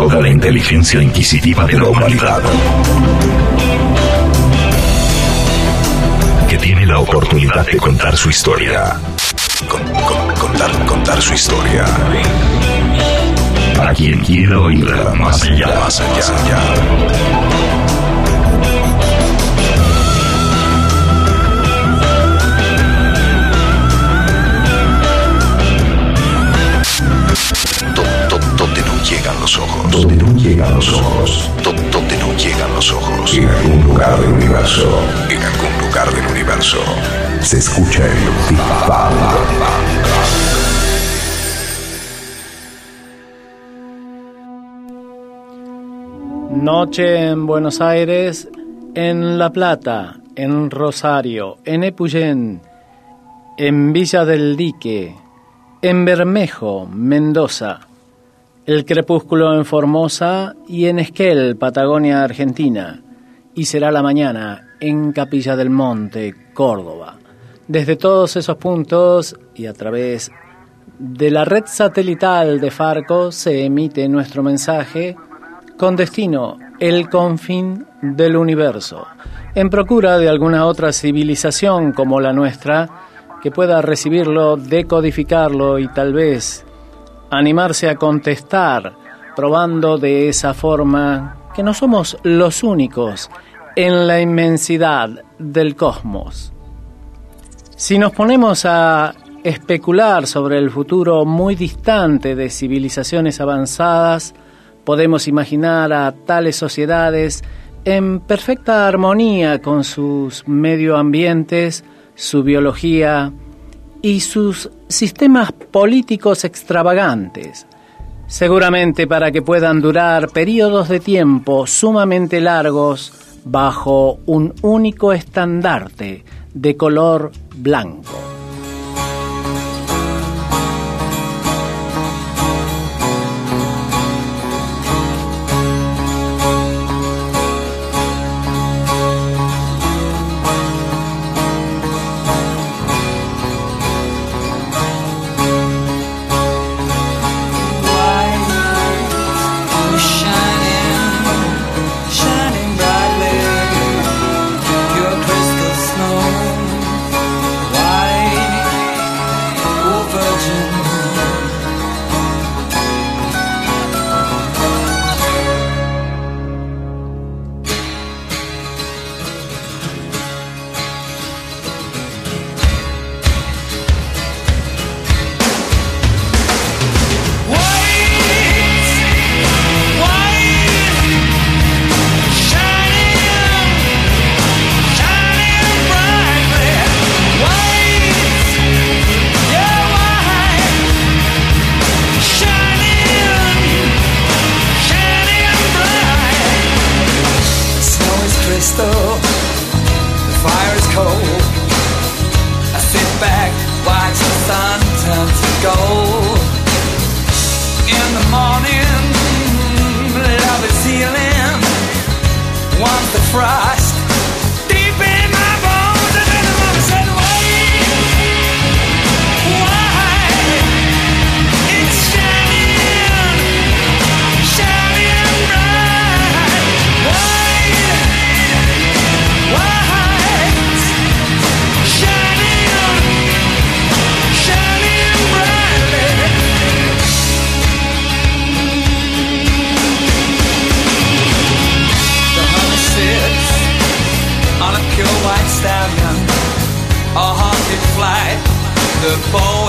toda la inteligencia inquisitiva de la humanidad. Que tiene la oportunidad de contar su historia. contar, su historia. Para quien quiera oírla más allá, más allá. Donde no llegan los ojos. Donde no llegan los ojos. En algún lugar del universo. En algún lugar del universo. Se escucha el Big Noche en Buenos Aires, en La Plata, en Rosario, en Epuyén, en Villa del Dique, en Bermejo, Mendoza, el crepúsculo en Formosa y en Esquel, Patagonia, Argentina. Y será la mañana en Capilla del Monte, Córdoba. Desde todos esos puntos y a través de la red satelital de Farco se emite nuestro mensaje con destino el confín del universo, en procura de alguna otra civilización como la nuestra que pueda recibirlo, decodificarlo y tal vez animarse a contestar, probando de esa forma que no somos los únicos en la inmensidad del cosmos. Si nos ponemos a especular sobre el futuro muy distante de civilizaciones avanzadas, podemos imaginar a tales sociedades en perfecta armonía con sus medioambientes, su biología, y sus sistemas políticos extravagantes, seguramente para que puedan durar periodos de tiempo sumamente largos bajo un único estandarte de color blanco. morning, love is healing, Want to fry.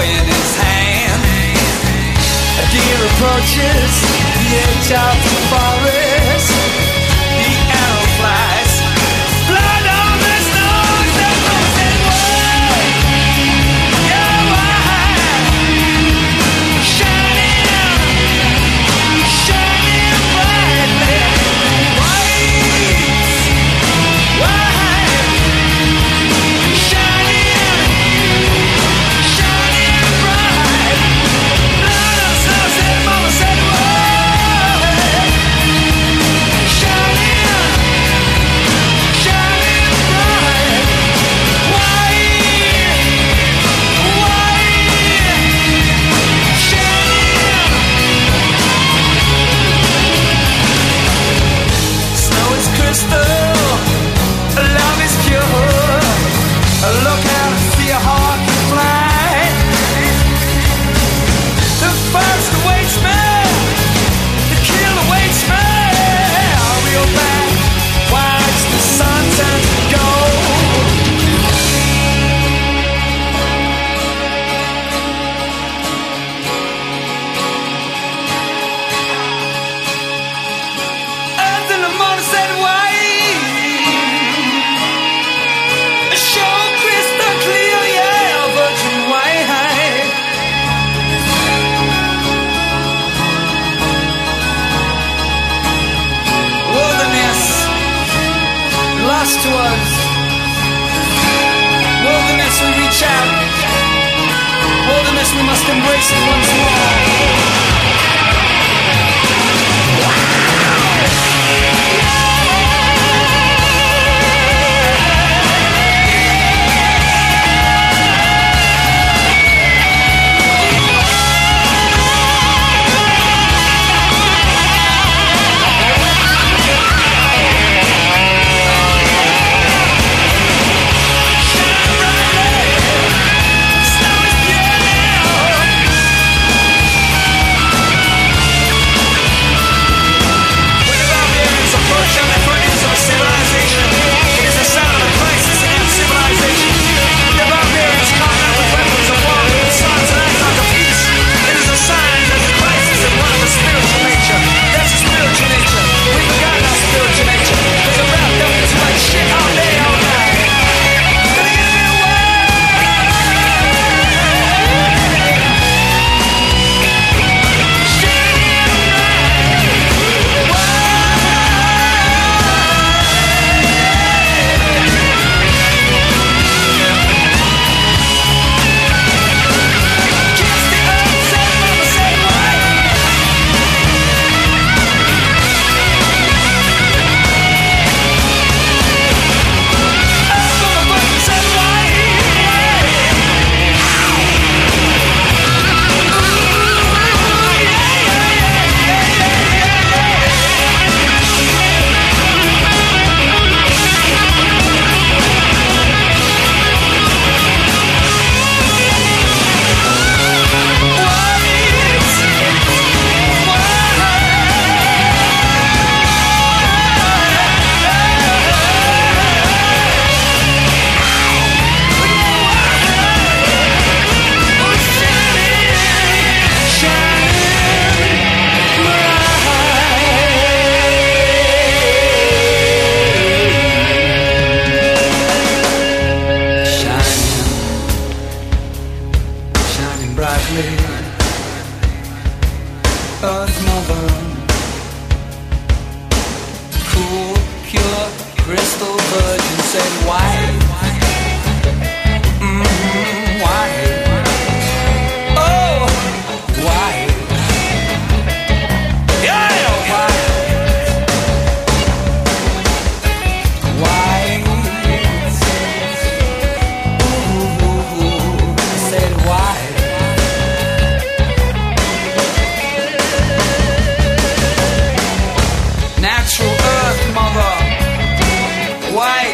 in his hand. A deer approaches the edge of the forest. natural earth mother. Why?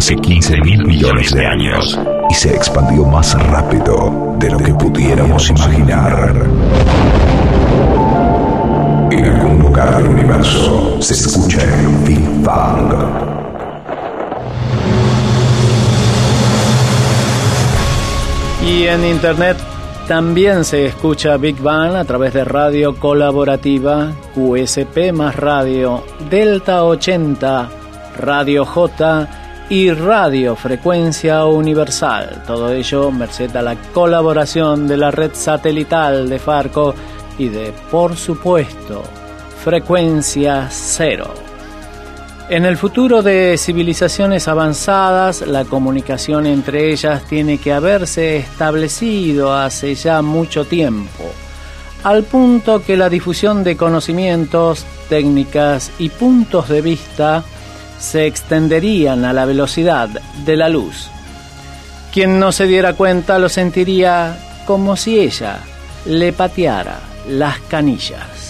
Hace 15 mil millones de años y se expandió más rápido de lo que pudiéramos imaginar. En algún lugar del universo se escucha el Big Bang. Y en internet también se escucha Big Bang a través de radio colaborativa QSP más radio Delta 80, Radio J y Radio Frecuencia Universal. Todo ello merced a la colaboración de la red satelital de Farco y de, por supuesto, Frecuencia Cero. En el futuro de civilizaciones avanzadas, la comunicación entre ellas tiene que haberse establecido hace ya mucho tiempo, al punto que la difusión de conocimientos, técnicas y puntos de vista se extenderían a la velocidad de la luz. Quien no se diera cuenta lo sentiría como si ella le pateara las canillas.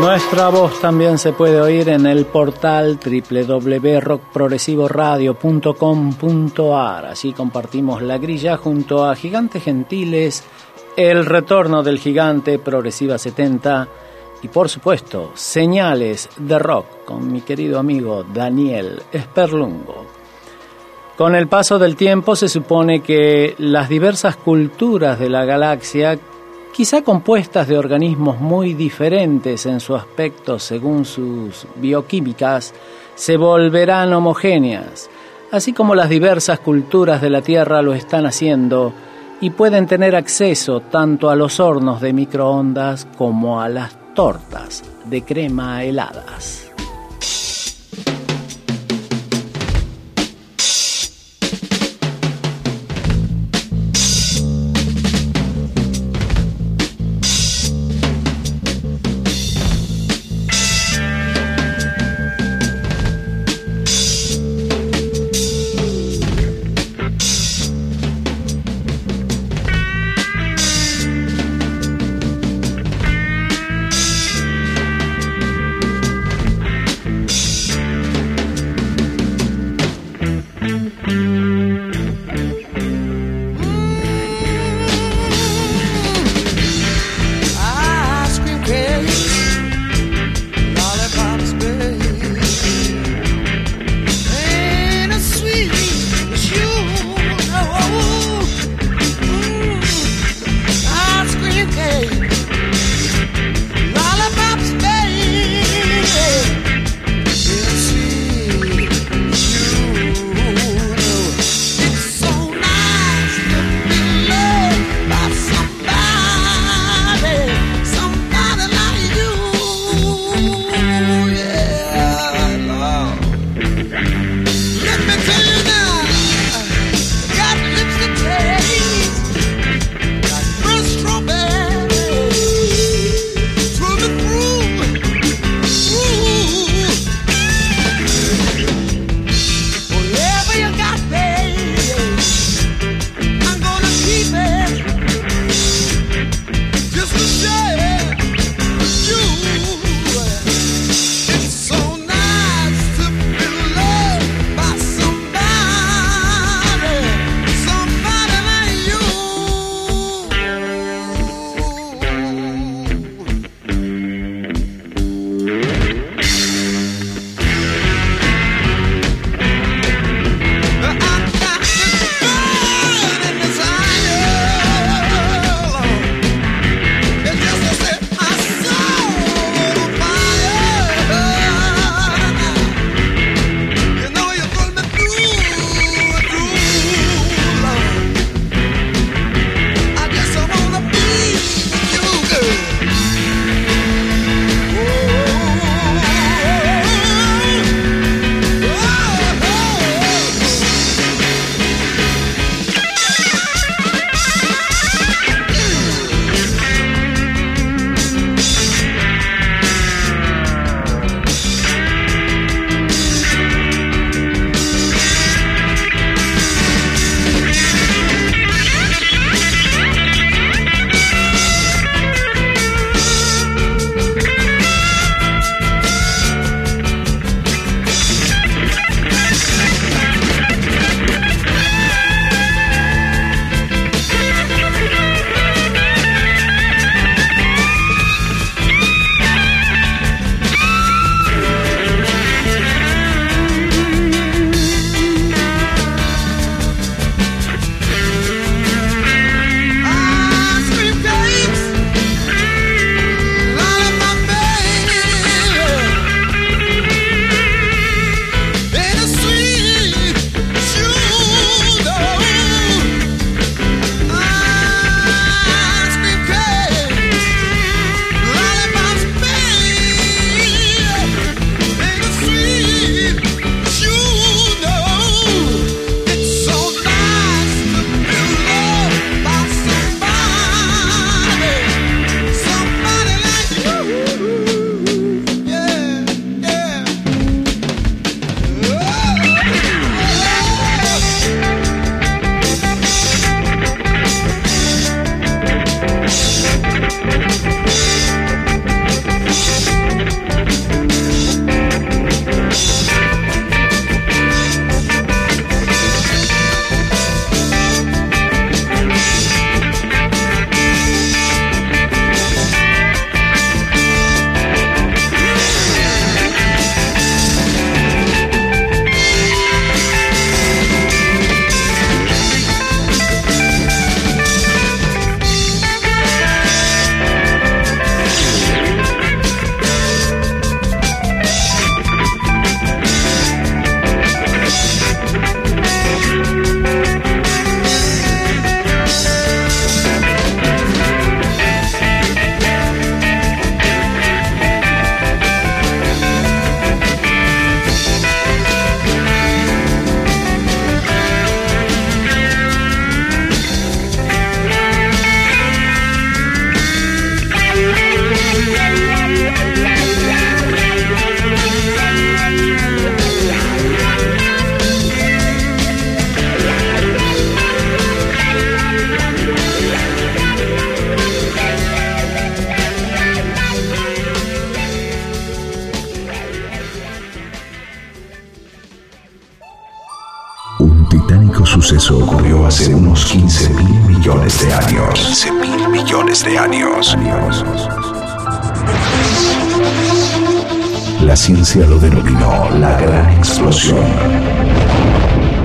Nuestra voz también se puede oír en el portal www.rockprogresivoradio.com.ar. Así compartimos la grilla junto a Gigantes Gentiles, El Retorno del Gigante Progresiva 70 y por supuesto Señales de Rock con mi querido amigo Daniel Esperlungo. Con el paso del tiempo se supone que las diversas culturas de la galaxia quizá compuestas de organismos muy diferentes en su aspecto según sus bioquímicas, se volverán homogéneas, así como las diversas culturas de la Tierra lo están haciendo y pueden tener acceso tanto a los hornos de microondas como a las tortas de crema heladas. Millones de años. 15 mil millones de años. La ciencia lo denominó la gran explosión.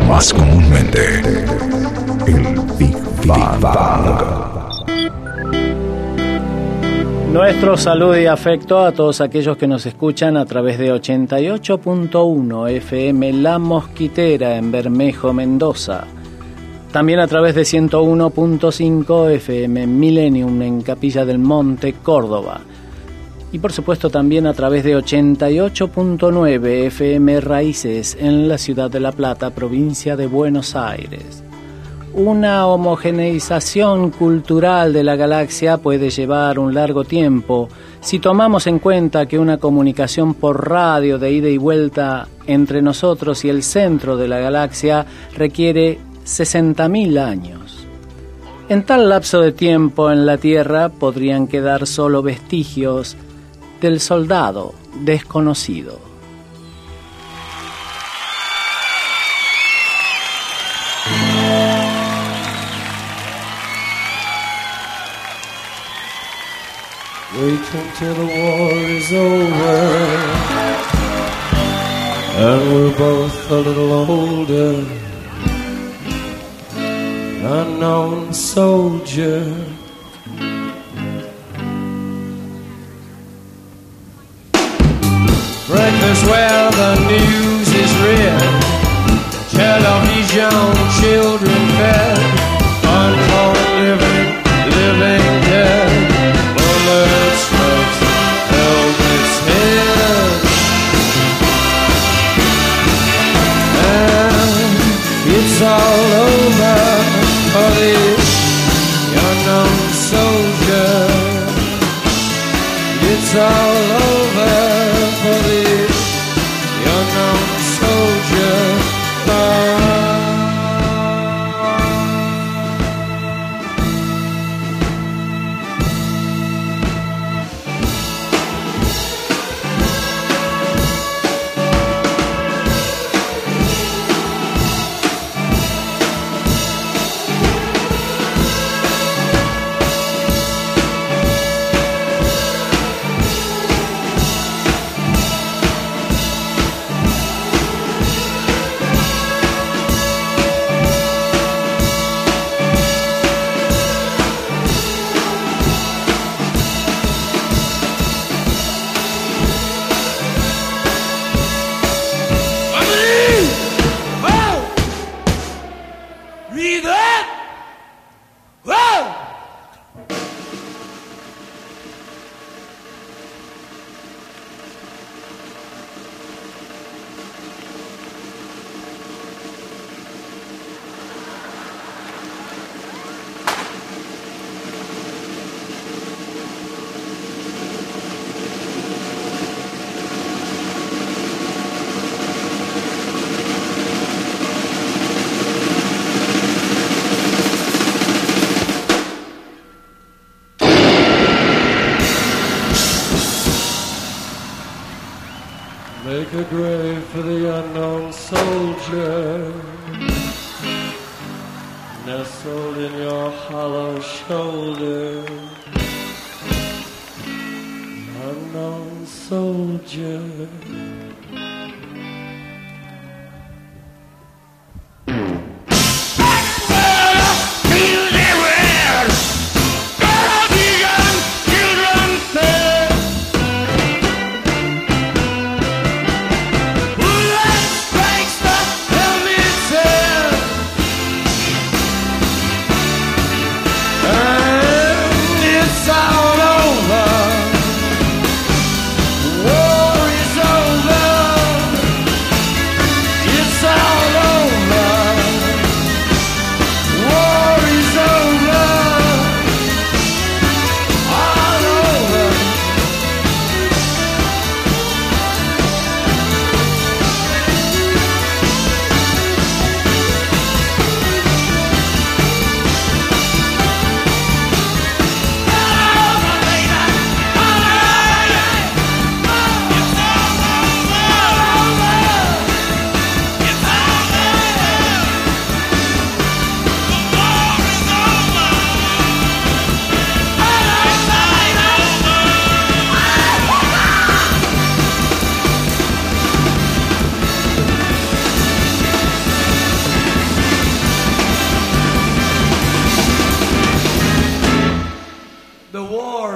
Más comúnmente, el Big Bang. Nuestro saludo y afecto a todos aquellos que nos escuchan a través de 88.1 FM La Mosquitera en Bermejo, Mendoza. También a través de 101.5 FM Millennium en Capilla del Monte, Córdoba. Y por supuesto también a través de 88.9 FM Raíces en la ciudad de La Plata, provincia de Buenos Aires. Una homogeneización cultural de la galaxia puede llevar un largo tiempo si tomamos en cuenta que una comunicación por radio de ida y vuelta entre nosotros y el centro de la galaxia requiere 60.000 años. En tal lapso de tiempo en la Tierra podrían quedar solo vestigios del soldado desconocido. Unknown soldier. Breakfast where the news is read. Television, children fed. Living, living Make a grave for the unknown soldier nestled in your hollow shoulder. Unknown soldier.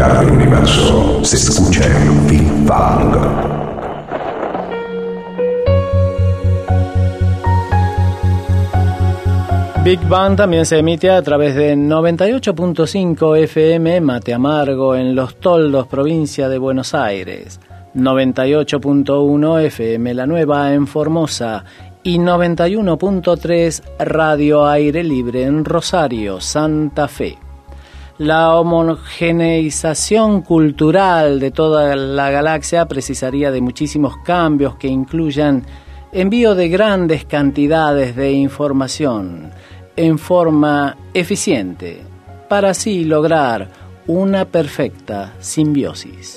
Lugar universo se escucha el Big Bang. Big Bang también se emite a través de 98.5 FM Mate Amargo en Los Toldos, provincia de Buenos Aires, 98.1 FM La Nueva en Formosa y 91.3 Radio Aire Libre en Rosario, Santa Fe. La homogeneización cultural de toda la galaxia precisaría de muchísimos cambios que incluyan envío de grandes cantidades de información en forma eficiente para así lograr una perfecta simbiosis.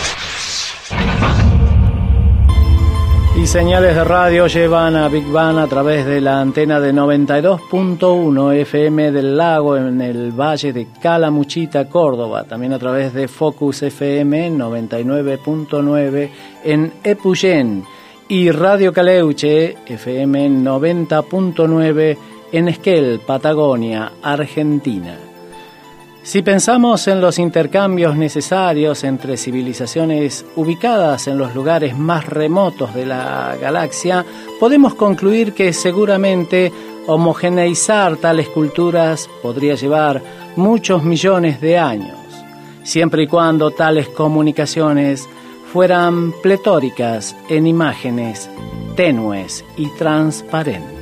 Y señales de radio llevan a Big Bang a través de la antena de 92.1 FM del lago en el valle de Calamuchita, Córdoba. También a través de Focus FM 99.9 en Epuyén. Y Radio Caleuche FM 90.9 en Esquel, Patagonia, Argentina. Si pensamos en los intercambios necesarios entre civilizaciones ubicadas en los lugares más remotos de la galaxia, podemos concluir que seguramente homogeneizar tales culturas podría llevar muchos millones de años, siempre y cuando tales comunicaciones fueran pletóricas en imágenes tenues y transparentes.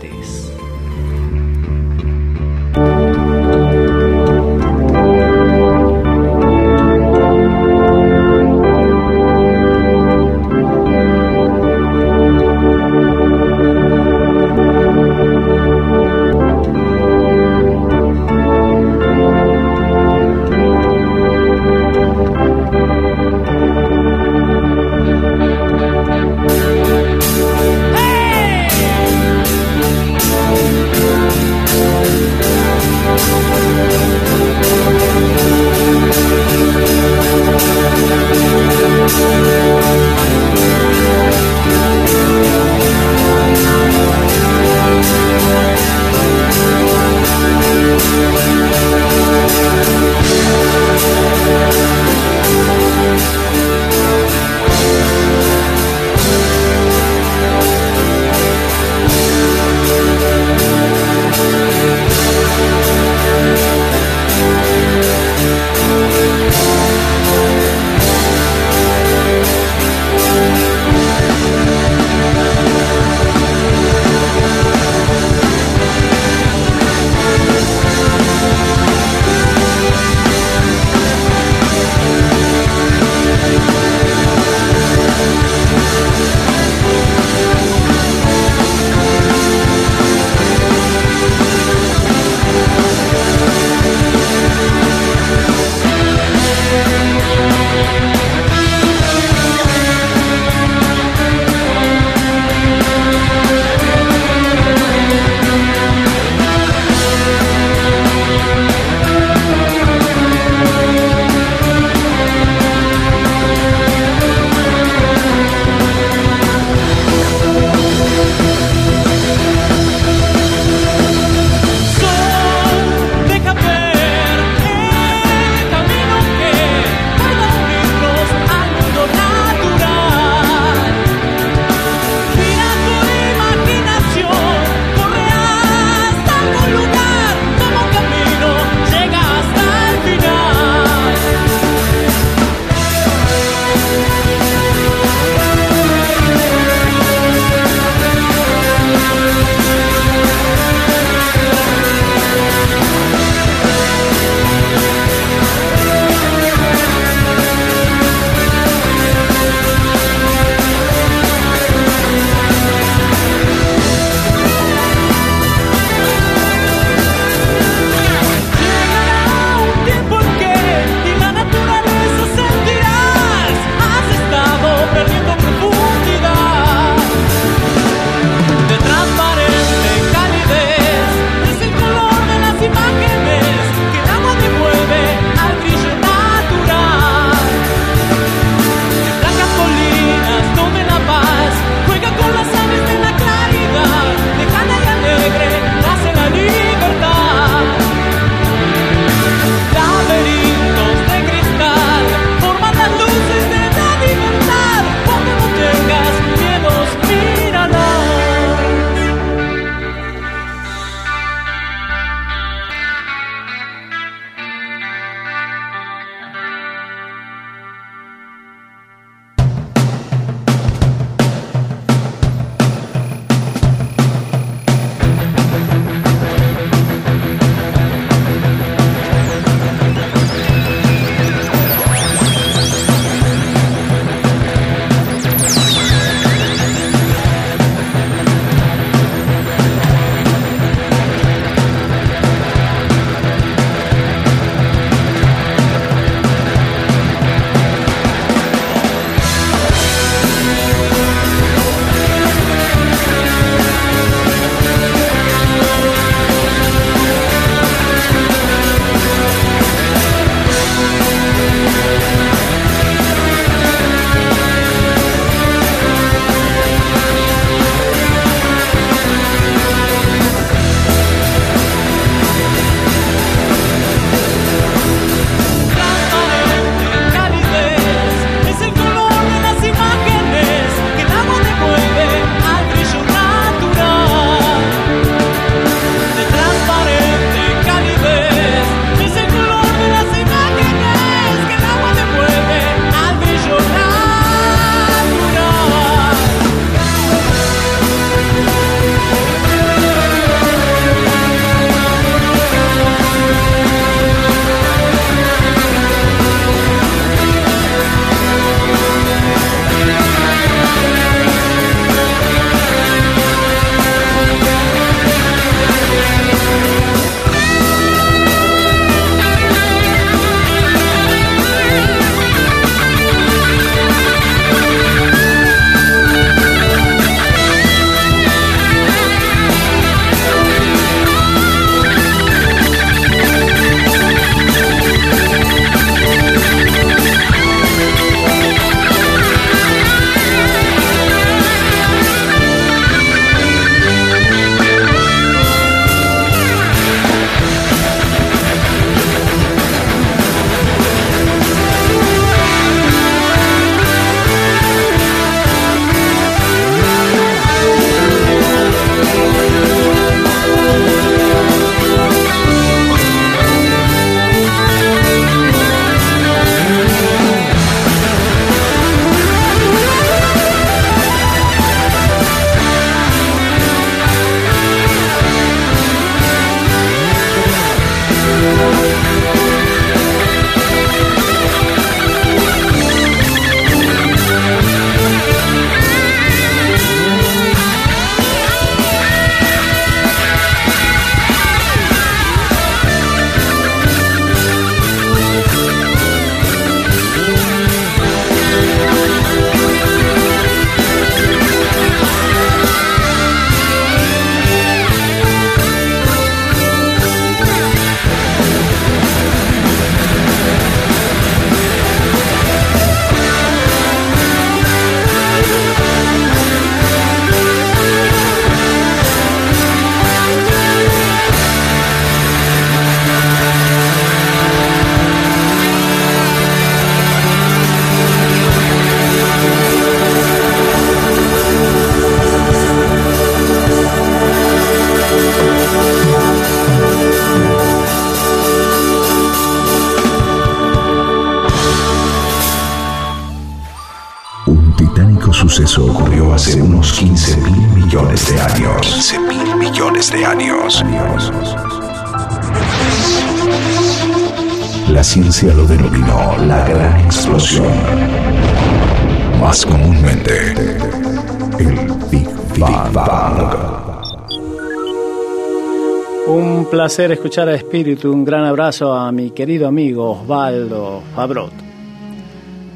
placer escuchar a Espíritu. Un gran abrazo a mi querido amigo Osvaldo Fabrot.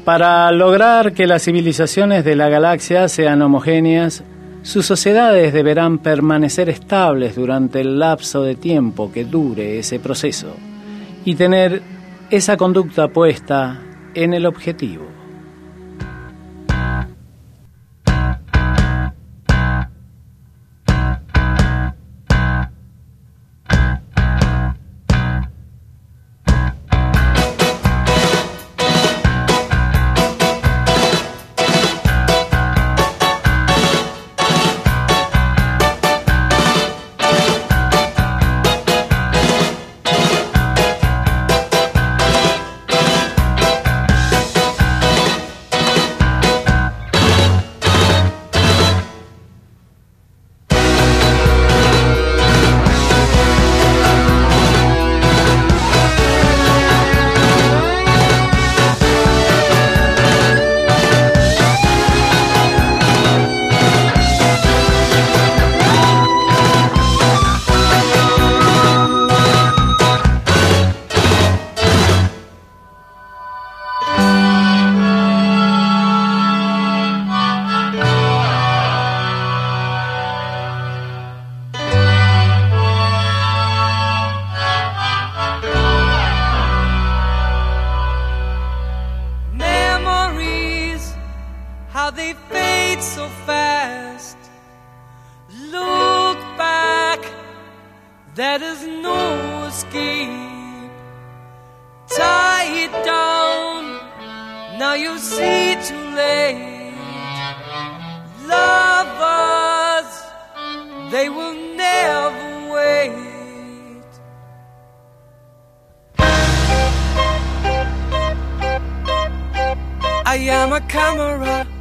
Para lograr que las civilizaciones de la galaxia sean homogéneas, sus sociedades deberán permanecer estables durante el lapso de tiempo que dure ese proceso y tener esa conducta puesta en el objetivo. they will never wait. I am a camera.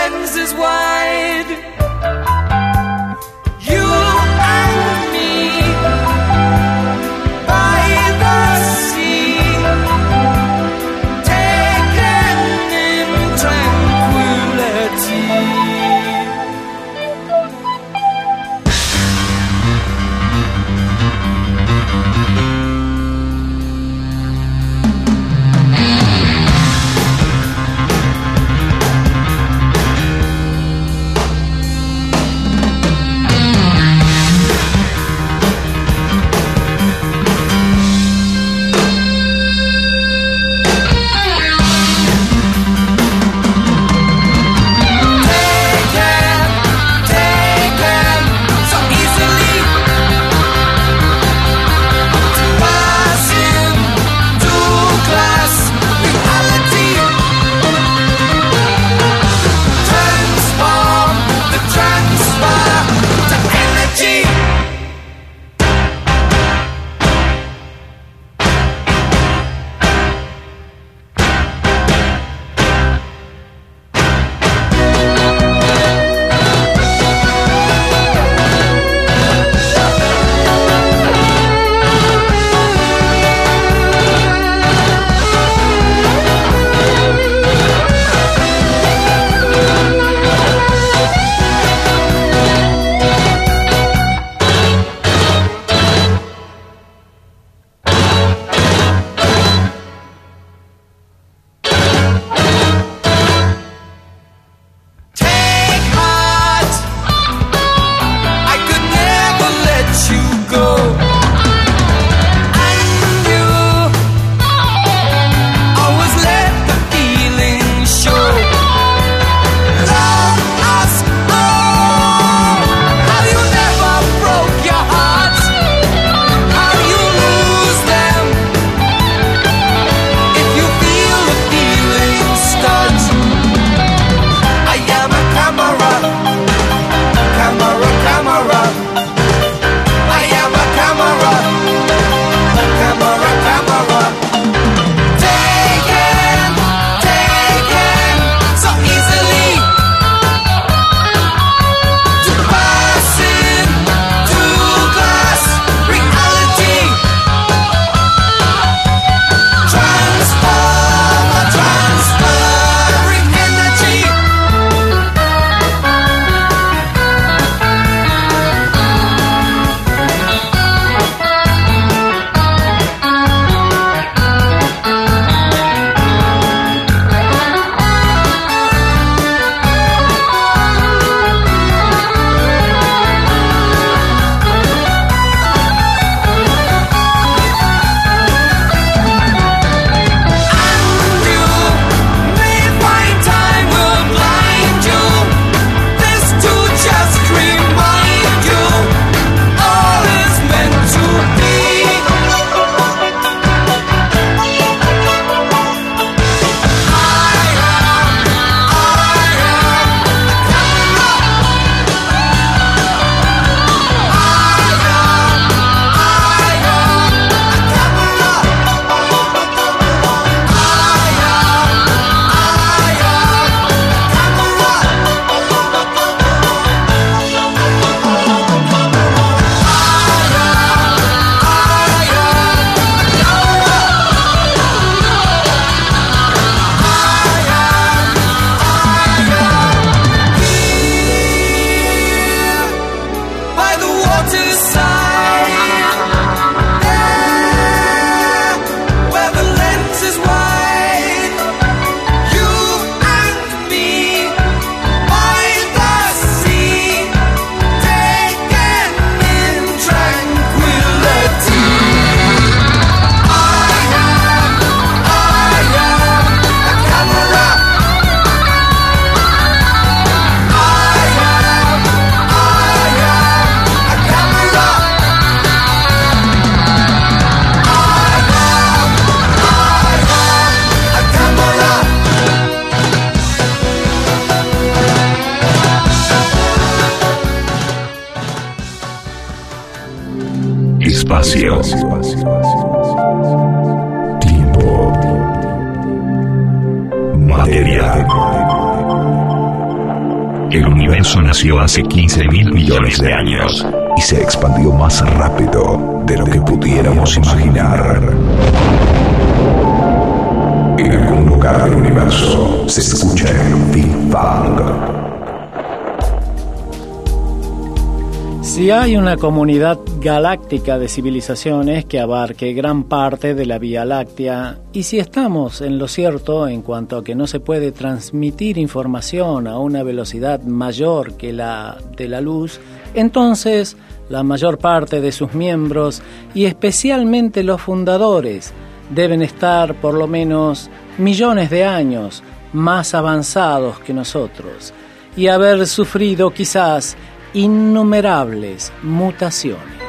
lens is wide. Se expandió más rápido de lo que pudiéramos imaginar. En algún lugar del universo se escucha el Big Bang. Si hay una comunidad galáctica de civilizaciones que abarque gran parte de la Vía Láctea, y si estamos en lo cierto en cuanto a que no se puede transmitir información a una velocidad mayor que la de la luz, entonces la mayor parte de sus miembros, y especialmente los fundadores, deben estar por lo menos millones de años más avanzados que nosotros, y haber sufrido quizás innumerables mutaciones.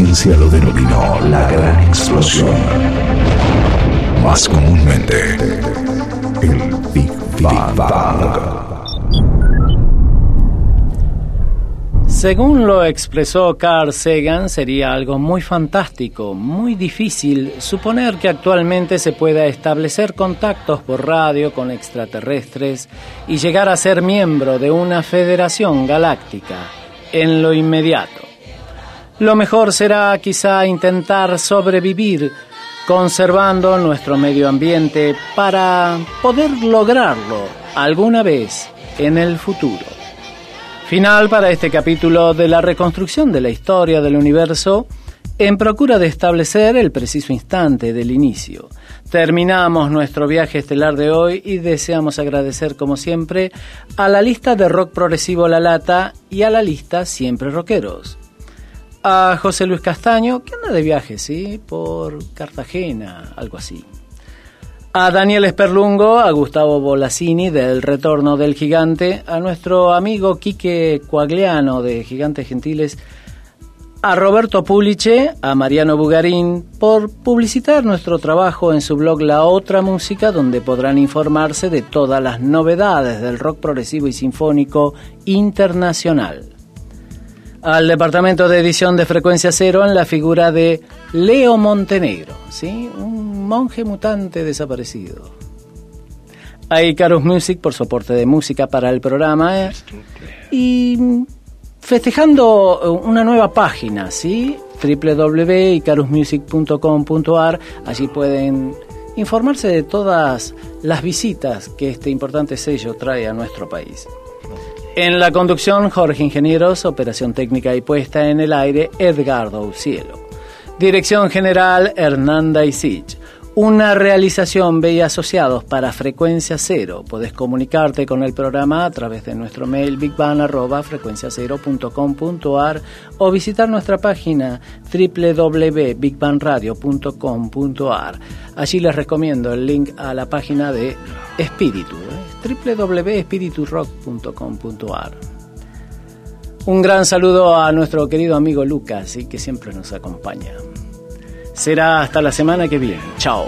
Ciencia lo denominó la gran explosión. Más comúnmente, el Big Bang. Según lo expresó Carl Sagan, sería algo muy fantástico, muy difícil suponer que actualmente se pueda establecer contactos por radio con extraterrestres y llegar a ser miembro de una federación galáctica en lo inmediato. Lo mejor será quizá intentar sobrevivir conservando nuestro medio ambiente para poder lograrlo alguna vez en el futuro. Final para este capítulo de la reconstrucción de la historia del universo en procura de establecer el preciso instante del inicio. Terminamos nuestro viaje estelar de hoy y deseamos agradecer como siempre a la lista de rock progresivo La Lata y a la lista Siempre Rockeros. A José Luis Castaño, que anda de viaje, ¿sí? Por Cartagena, algo así. A Daniel Esperlungo, a Gustavo Bolasini del Retorno del Gigante, a nuestro amigo Quique Coagliano de Gigantes Gentiles, a Roberto Puliche, a Mariano Bugarín, por publicitar nuestro trabajo en su blog La Otra Música, donde podrán informarse de todas las novedades del rock progresivo y sinfónico internacional al departamento de edición de Frecuencia Cero en la figura de Leo Montenegro, ¿sí? un monje mutante desaparecido. A Icarus Music por soporte de música para el programa ¿eh? y festejando una nueva página, ¿sí? www.icarusmusic.com.ar, allí pueden informarse de todas las visitas que este importante sello trae a nuestro país. En la conducción, Jorge Ingenieros, operación técnica y puesta en el aire, Edgardo Cielo. Dirección general, Hernanda Isich. Una realización B asociados para Frecuencia Cero. Podés comunicarte con el programa a través de nuestro mail bigban.frecuenciacero.com.ar o visitar nuestra página www.bigbanradio.com.ar. Allí les recomiendo el link a la página de Espíritu. ¿eh? www.espiriturock.com.ar. Un gran saludo a nuestro querido amigo Lucas, que siempre nos acompaña. Será hasta la semana que viene. Chao.